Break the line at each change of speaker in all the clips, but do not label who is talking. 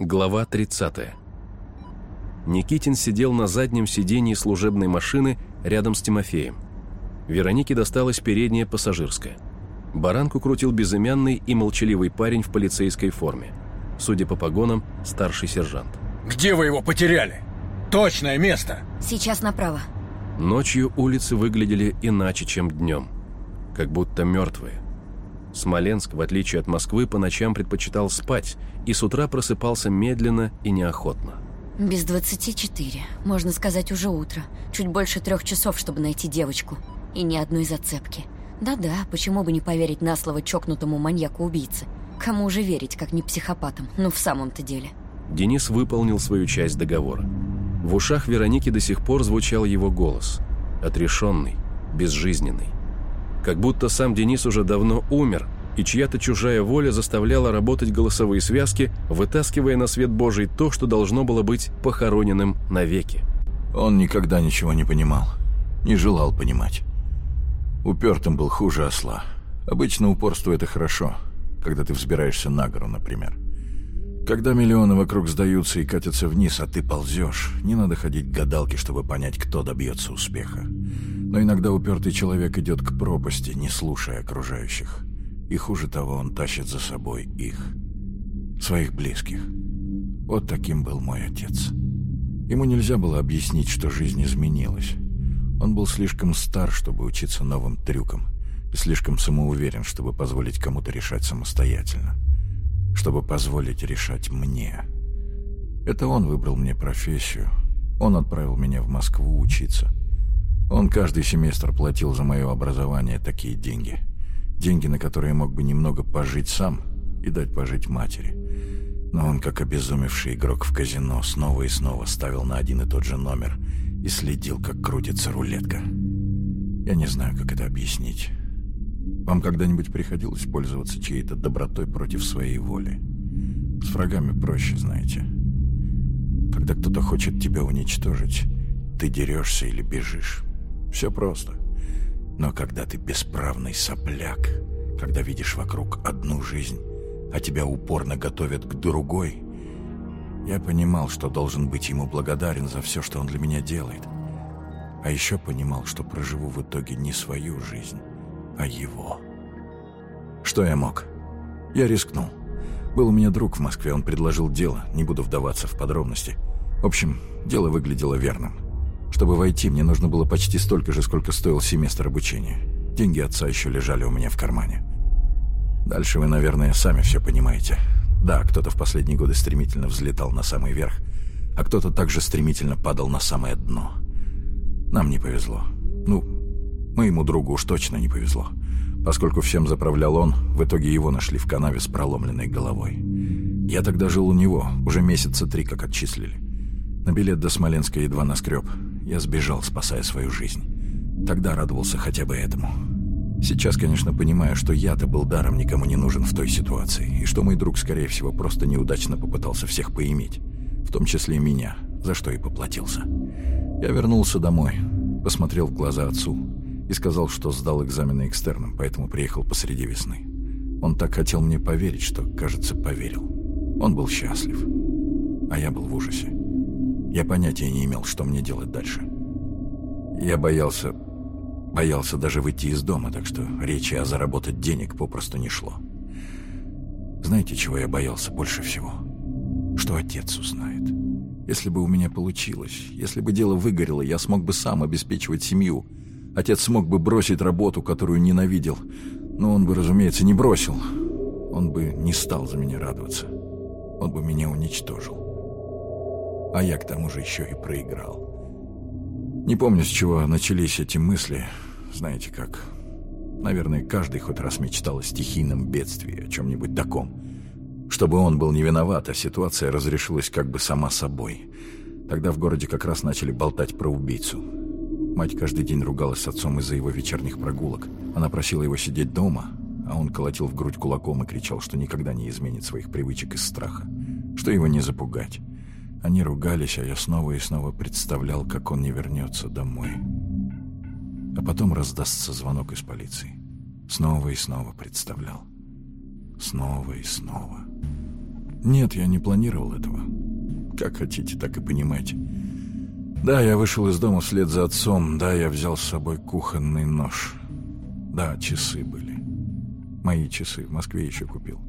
Глава 30. Никитин сидел на заднем сидении служебной машины рядом с Тимофеем. Веронике досталась передняя пассажирская. Баранку крутил безымянный и молчаливый парень в полицейской форме. Судя по погонам, старший сержант.
«Где вы его потеряли? Точное место!»
Сейчас направо.
Ночью улицы выглядели иначе, чем днем. Как будто мертвые. Смоленск, в отличие от Москвы, по ночам предпочитал спать и с утра просыпался медленно и неохотно.
Без 24. Можно сказать, уже утро. Чуть больше трех часов, чтобы найти девочку. И ни одной зацепки. Да-да, почему бы не поверить на слово чокнутому маньяку-убийце? Кому же верить, как не психопатам? Ну, в самом-то деле.
Денис выполнил свою часть договора. В ушах Вероники до сих пор звучал его голос. Отрешенный, безжизненный. Как будто сам Денис уже давно умер, и чья-то чужая воля заставляла работать голосовые связки, вытаскивая на свет Божий то, что должно было быть похороненным навеки.
Он никогда ничего не понимал, не желал понимать. Упертым был хуже осла. Обычно упорство — это хорошо, когда ты взбираешься на гору, например. Когда миллионы вокруг сдаются и катятся вниз, а ты ползешь, не надо ходить к гадалке, чтобы понять, кто добьется успеха. Но иногда упертый человек идет к пропасти, не слушая окружающих. И хуже того, он тащит за собой их, своих близких. Вот таким был мой отец. Ему нельзя было объяснить, что жизнь изменилась. Он был слишком стар, чтобы учиться новым трюкам, и слишком самоуверен, чтобы позволить кому-то решать самостоятельно. Чтобы позволить решать мне. Это он выбрал мне профессию. Он отправил меня в Москву учиться. Он каждый семестр платил за мое образование такие деньги. Деньги, на которые мог бы немного пожить сам и дать пожить матери. Но он, как обезумевший игрок в казино, снова и снова ставил на один и тот же номер и следил, как крутится рулетка. Я не знаю, как это объяснить. Вам когда-нибудь приходилось пользоваться чьей-то добротой против своей воли? С врагами проще, знаете. Когда кто-то хочет тебя уничтожить, ты дерешься или бежишь. Все просто. Но когда ты бесправный сопляк, когда видишь вокруг одну жизнь, а тебя упорно готовят к другой, я понимал, что должен быть ему благодарен за все, что он для меня делает. А еще понимал, что проживу в итоге не свою жизнь, а его. Что я мог? Я рискнул. Был у меня друг в Москве, он предложил дело, не буду вдаваться в подробности. В общем, дело выглядело верным. Чтобы войти, мне нужно было почти столько же, сколько стоил семестр обучения. Деньги отца еще лежали у меня в кармане. Дальше вы, наверное, сами все понимаете. Да, кто-то в последние годы стремительно взлетал на самый верх, а кто-то также стремительно падал на самое дно. Нам не повезло. Ну, моему другу уж точно не повезло. Поскольку всем заправлял он, в итоге его нашли в канаве с проломленной головой. Я тогда жил у него, уже месяца три как отчислили. На билет до Смоленска едва наскреб. Я сбежал, спасая свою жизнь. Тогда радовался хотя бы этому. Сейчас, конечно, понимаю, что я-то был даром никому не нужен в той ситуации, и что мой друг, скорее всего, просто неудачно попытался всех поиметь, в том числе и меня, за что и поплатился. Я вернулся домой, посмотрел в глаза отцу и сказал, что сдал экзамены экстерном, поэтому приехал посреди весны. Он так хотел мне поверить, что, кажется, поверил. Он был счастлив, а я был в ужасе. Я понятия не имел, что мне делать дальше. Я боялся... Боялся даже выйти из дома, так что речи о заработать денег попросту не шло. Знаете, чего я боялся больше всего? Что отец узнает. Если бы у меня получилось, если бы дело выгорело, я смог бы сам обеспечивать семью. Отец смог бы бросить работу, которую ненавидел. Но он бы, разумеется, не бросил. Он бы не стал за меня радоваться. Он бы меня уничтожил а я к тому же еще и проиграл. Не помню, с чего начались эти мысли. Знаете как? Наверное, каждый хоть раз мечтал о стихийном бедствии, о чем-нибудь таком. Чтобы он был не виноват, а ситуация разрешилась как бы сама собой. Тогда в городе как раз начали болтать про убийцу. Мать каждый день ругалась с отцом из-за его вечерних прогулок. Она просила его сидеть дома, а он колотил в грудь кулаком и кричал, что никогда не изменит своих привычек из страха, что его не запугать. Они ругались, а я снова и снова представлял, как он не вернется домой. А потом раздастся звонок из полиции. Снова и снова представлял. Снова и снова. Нет, я не планировал этого. Как хотите, так и понимайте. Да, я вышел из дома вслед за отцом. Да, я взял с собой кухонный нож. Да, часы были. Мои часы в Москве еще купил.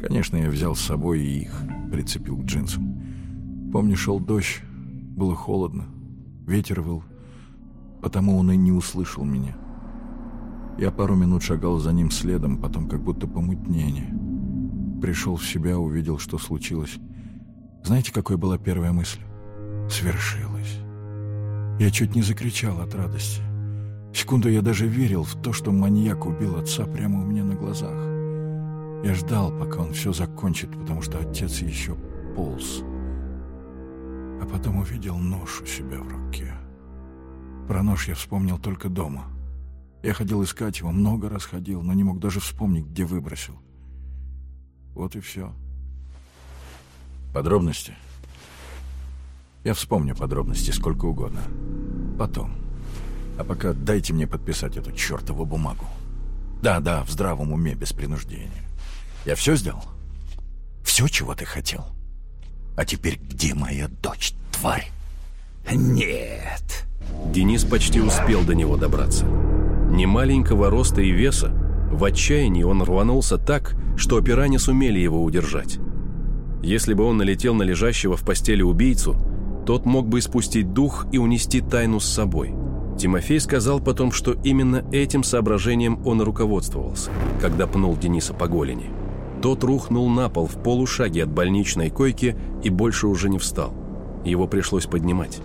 Конечно, я взял с собой и их прицепил к джинсам. Помню, шел дождь, было холодно, ветер выл, потому он и не услышал меня. Я пару минут шагал за ним следом, потом как будто помутнение. Пришел в себя, увидел, что случилось. Знаете, какой была первая мысль? Свершилось. Я чуть не закричал от радости. Секунду я даже верил в то, что маньяк убил отца прямо у меня на глазах. Я ждал, пока он все закончит, потому что отец еще полз. А потом увидел нож у себя в руке. Про нож я вспомнил только дома. Я ходил искать его, много раз ходил, но не мог даже вспомнить, где выбросил. Вот и все. Подробности? Я вспомню подробности сколько угодно. Потом. А пока дайте мне подписать эту чертову бумагу. Да, да, в здравом уме, без принуждения. Я все сделал? Все, чего ты хотел? А теперь где моя дочь, тварь? Нет.
Денис почти успел до него добраться. Немаленького роста и веса, в отчаянии он рванулся так, что опера не сумели его удержать. Если бы он налетел на лежащего в постели убийцу, тот мог бы испустить дух и унести тайну с собой. Тимофей сказал потом, что именно этим соображением он руководствовался, когда пнул Дениса по голени. Тот рухнул на пол в полушаге от больничной койки и больше уже не встал. Его пришлось поднимать.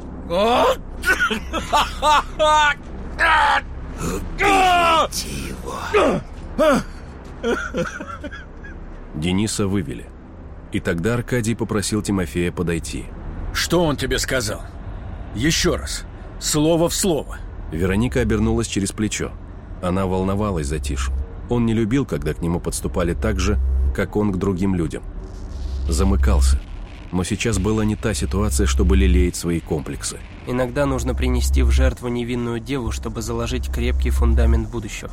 Убейте его.
Дениса вывели. И тогда Аркадий попросил Тимофея подойти.
Что он тебе сказал? Еще раз. Слово в слово.
Вероника обернулась через плечо. Она волновалась за Тишу. Он не любил, когда к нему подступали так же, как он к другим людям. Замыкался. Но сейчас была не та ситуация, чтобы лелеять свои комплексы.
Иногда нужно принести в жертву невинную деву, чтобы заложить крепкий фундамент будущего.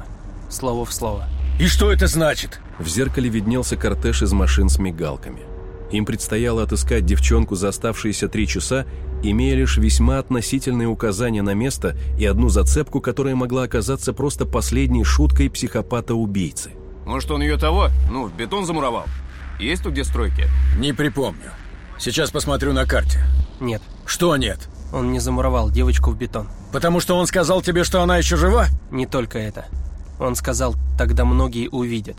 Слово в слово.
И что это значит?
В зеркале виднелся кортеж из машин с мигалками. Им предстояло отыскать девчонку за оставшиеся три часа, имея лишь весьма относительные указания на место и одну зацепку, которая могла оказаться просто последней шуткой психопата-убийцы.
Может, он ее того? Ну, в бетон замуровал? Есть тут где стройки?
Не припомню. Сейчас посмотрю на карте.
Нет,
Что нет?
он не замуровал девочку в бетон.
Потому что он сказал тебе, что она еще жива?
Не только это. Он сказал, тогда многие увидят.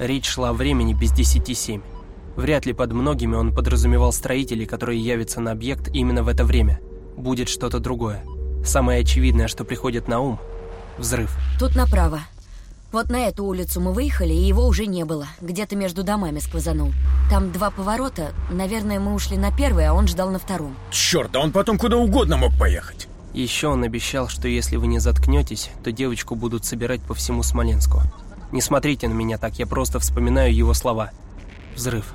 Речь шла о времени без десяти семь. Вряд ли под многими он подразумевал строителей, которые явятся на объект именно в это время. Будет что-то другое. Самое очевидное, что приходит на ум – взрыв.
Тут направо. Вот на эту улицу мы выехали, и его уже не было. Где-то между домами сквозанул. Там два поворота. Наверное, мы ушли на первый, а он ждал на втором.
Черт, да он потом куда угодно мог поехать.
Еще он обещал, что если вы не заткнетесь, то девочку будут собирать по всему Смоленску. Не смотрите на меня так, я просто вспоминаю его слова. Взрыв.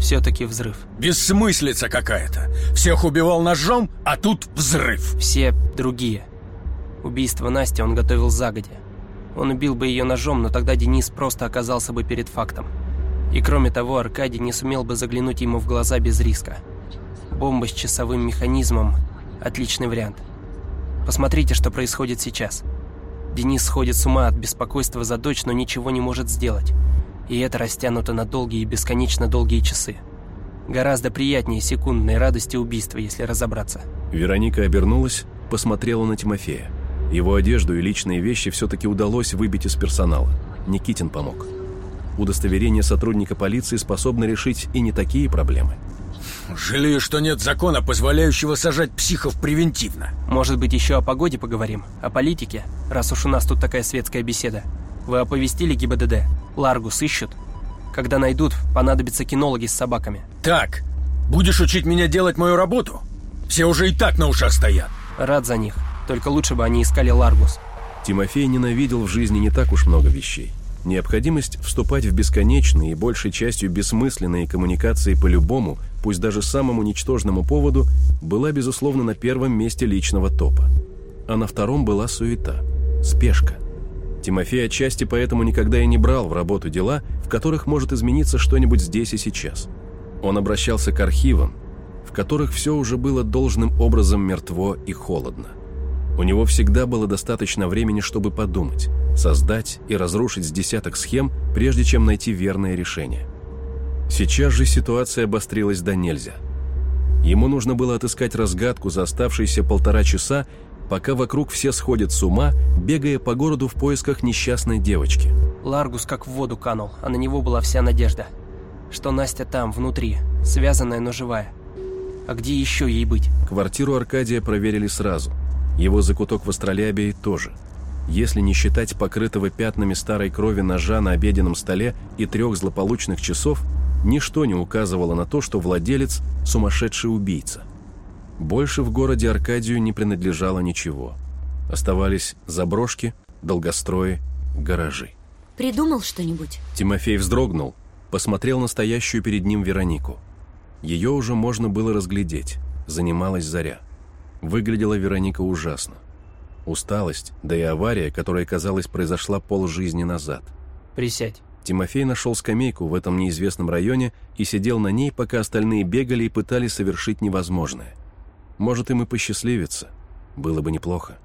Все-таки взрыв.
Бессмыслица какая-то. Всех убивал ножом, а тут взрыв.
Все другие. Убийство Насти он готовил загодя. Он убил бы ее ножом, но тогда Денис просто оказался бы перед фактом. И кроме того, Аркадий не сумел бы заглянуть ему в глаза без риска. Бомба с часовым механизмом – отличный вариант. Посмотрите, что происходит сейчас. Денис сходит с ума от беспокойства за дочь, но ничего не может сделать. И это растянуто на долгие и бесконечно долгие часы. Гораздо приятнее секундной радости убийства, если разобраться.
Вероника обернулась, посмотрела на Тимофея. Его одежду и личные вещи все-таки удалось выбить из персонала. Никитин помог. Удостоверение сотрудника полиции способно решить и не такие проблемы.
Жалею, что нет закона, позволяющего сажать психов превентивно.
Может быть, еще о погоде поговорим? О политике? Раз уж у нас тут такая светская беседа. Вы оповестили ГИБДД? Ларгус ищут? Когда найдут, понадобятся кинологи с собаками.
Так, будешь учить меня делать мою работу? Все уже и так на ушах стоят.
Рад за них. Только лучше бы они искали Ларгус.
Тимофей ненавидел в жизни не так уж много вещей. Необходимость вступать в бесконечные и большей частью бессмысленные коммуникации по любому, пусть даже самому ничтожному поводу, была, безусловно, на первом месте личного топа. А на втором была суета, спешка. Тимофей отчасти поэтому никогда и не брал в работу дела, в которых может измениться что-нибудь здесь и сейчас. Он обращался к архивам, в которых все уже было должным образом мертво и холодно. У него всегда было достаточно времени, чтобы подумать, создать и разрушить с десяток схем, прежде чем найти верное решение. Сейчас же ситуация обострилась до нельзя. Ему нужно было отыскать разгадку за оставшиеся полтора часа, пока вокруг все сходят с ума, бегая по городу в поисках несчастной девочки.
Ларгус как в воду канул, а на него была вся надежда. Что Настя там, внутри, связанная, но живая. А где еще ей быть?
Квартиру Аркадия проверили сразу. Его закуток в Астролябии тоже. Если не считать покрытого пятнами старой крови ножа на обеденном столе и трех злополучных часов, ничто не указывало на то, что владелец – сумасшедший убийца. Больше в городе Аркадию не принадлежало ничего. Оставались заброшки, долгострои, гаражи.
Придумал что-нибудь?
Тимофей вздрогнул, посмотрел на стоящую перед ним Веронику. Ее уже можно было разглядеть. Занималась заря. Выглядела Вероника ужасно. Усталость, да и авария, которая, казалось, произошла полжизни назад.
Присядь.
Тимофей нашел скамейку в этом неизвестном районе и сидел на ней, пока остальные бегали и пытались совершить невозможное. Может, им и посчастливиться. Было бы неплохо.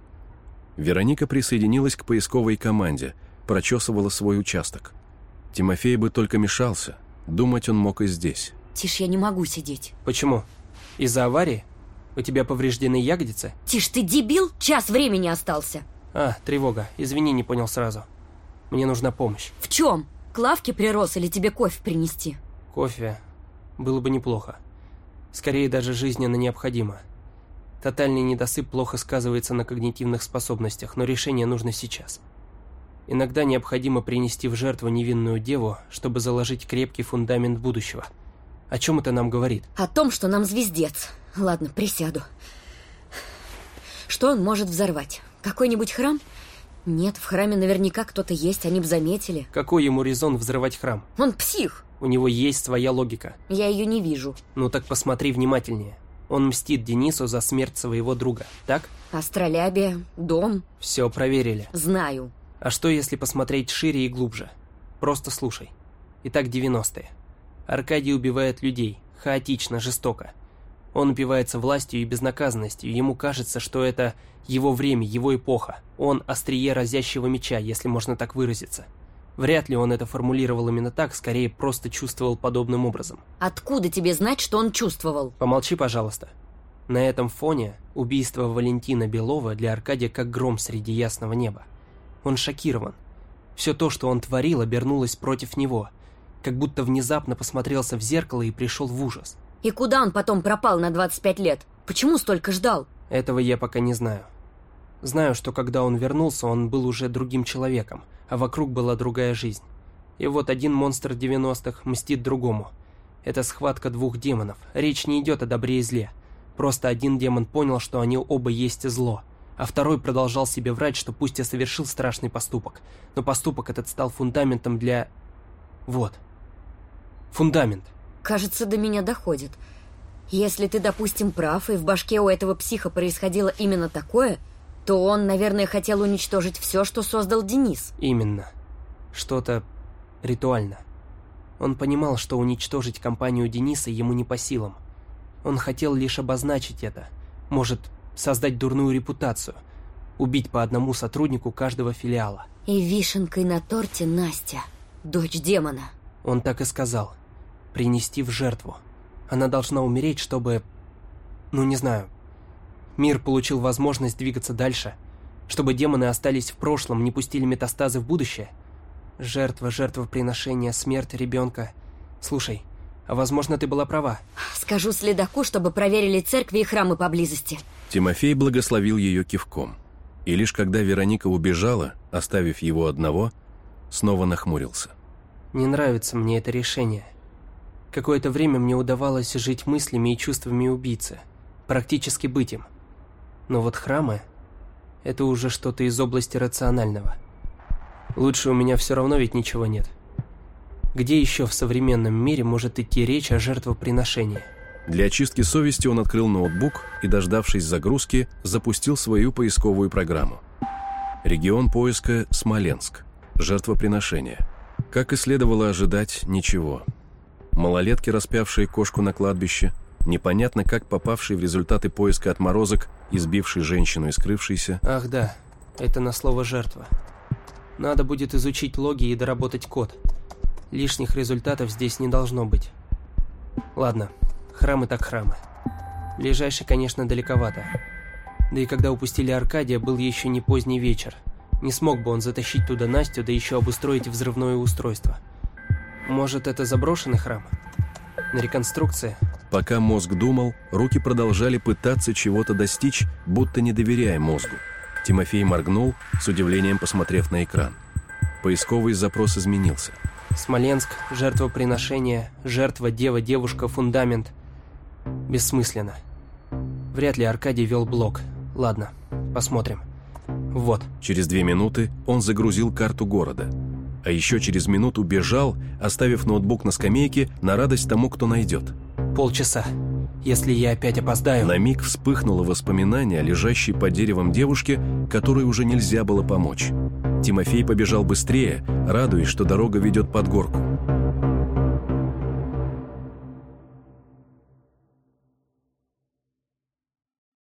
Вероника присоединилась к поисковой команде, прочесывала свой участок. Тимофей бы только мешался. Думать он мог и здесь.
Тиш, я не могу сидеть.
Почему? Из-за аварии? У тебя повреждены ягодицы?
Тиш, ты дебил? Час времени остался.
А, тревога. Извини, не понял сразу. Мне нужна помощь.
В чем? К лавке прирос или тебе кофе принести?
Кофе. Было бы неплохо. Скорее даже жизненно необходимо. Тотальный недосып плохо сказывается на когнитивных способностях, но решение нужно сейчас. Иногда необходимо принести в жертву невинную деву, чтобы заложить крепкий фундамент будущего. О чем это нам говорит?
О том, что нам звездец. Ладно, присяду. Что он может взорвать? Какой-нибудь храм? Нет, в храме наверняка кто-то есть, они бы заметили.
Какой ему резон взрывать храм?
Он псих.
У него есть своя логика.
Я ее не вижу.
Ну так посмотри внимательнее. Он мстит Денису за смерть своего друга, так?
Астролябия, дом.
Все проверили.
Знаю.
А что, если посмотреть шире и глубже? Просто слушай. Итак, 90-е. Аркадий убивает людей. Хаотично, жестоко. Он упивается властью и безнаказанностью. Ему кажется, что это его время, его эпоха. Он острие разящего меча, если можно так выразиться. Вряд ли он это формулировал именно так, скорее просто чувствовал подобным образом.
Откуда тебе знать, что он чувствовал?
Помолчи, пожалуйста. На этом фоне убийство Валентина Белова для Аркадия как гром среди ясного неба. Он шокирован. Все то, что он творил, обернулось против него. Как будто внезапно посмотрелся в зеркало и пришел в ужас.
И куда он потом пропал на 25 лет? Почему столько ждал?
Этого я пока не знаю. Знаю, что когда он вернулся, он был уже другим человеком, а вокруг была другая жизнь. И вот один монстр 90-х мстит другому. Это схватка двух демонов. Речь не идет о добре и зле. Просто один демон понял, что они оба есть зло, а второй продолжал себе врать, что пусть и совершил страшный поступок, но поступок этот стал фундаментом для... Вот. Фундамент.
Кажется, до меня доходит. Если ты, допустим, прав, и в башке у этого психа происходило именно такое, то он, наверное, хотел уничтожить все, что создал Денис.
Именно. Что-то ритуально. Он понимал, что уничтожить компанию Дениса ему не по силам. Он хотел лишь обозначить это. Может, создать дурную репутацию. Убить по одному сотруднику каждого филиала.
И вишенкой на торте Настя, дочь демона.
Он так и сказал принести в жертву. Она должна умереть, чтобы... Ну, не знаю. Мир получил возможность двигаться дальше. Чтобы демоны остались в прошлом, не пустили метастазы в будущее. Жертва, жертвоприношение, смерть ребенка. Слушай, а возможно, ты была права.
Скажу следаку, чтобы проверили церкви и храмы поблизости.
Тимофей благословил ее кивком. И лишь когда Вероника убежала, оставив его одного, снова нахмурился.
Не нравится мне это решение. Какое-то время мне удавалось жить мыслями и чувствами убийцы, практически быть им. Но вот храмы – это уже что-то из области рационального. Лучше у меня все равно ведь ничего нет. Где еще в современном мире может идти речь о жертвоприношении?
Для очистки совести он открыл ноутбук и, дождавшись загрузки, запустил свою поисковую программу. Регион поиска – Смоленск. Жертвоприношение. Как и следовало ожидать, ничего – малолетки, распявшие кошку на кладбище, непонятно как попавший в результаты поиска отморозок, избивший женщину и скрывшийся.
Ах да, это на слово «жертва». Надо будет изучить логи и доработать код. Лишних результатов здесь не должно быть. Ладно, храмы так храмы. Ближайший, конечно, далековато. Да и когда упустили Аркадия, был еще не поздний вечер. Не смог бы он затащить туда Настю, да еще обустроить взрывное устройство. Может, это заброшенный храм? На реконструкции?
Пока мозг думал, руки продолжали пытаться чего-то достичь, будто не доверяя мозгу. Тимофей моргнул, с удивлением посмотрев на экран. Поисковый запрос изменился.
Смоленск, жертвоприношение, жертва, дева, девушка, фундамент. Бессмысленно. Вряд ли Аркадий вел блог. Ладно, посмотрим. Вот.
Через две минуты он загрузил карту города. А еще через минуту бежал, оставив ноутбук на скамейке на радость тому, кто найдет.
Полчаса. Если я опять опоздаю...
На миг вспыхнуло воспоминание о лежащей под деревом девушке, которой уже нельзя было помочь. Тимофей побежал быстрее, радуясь, что дорога ведет под горку.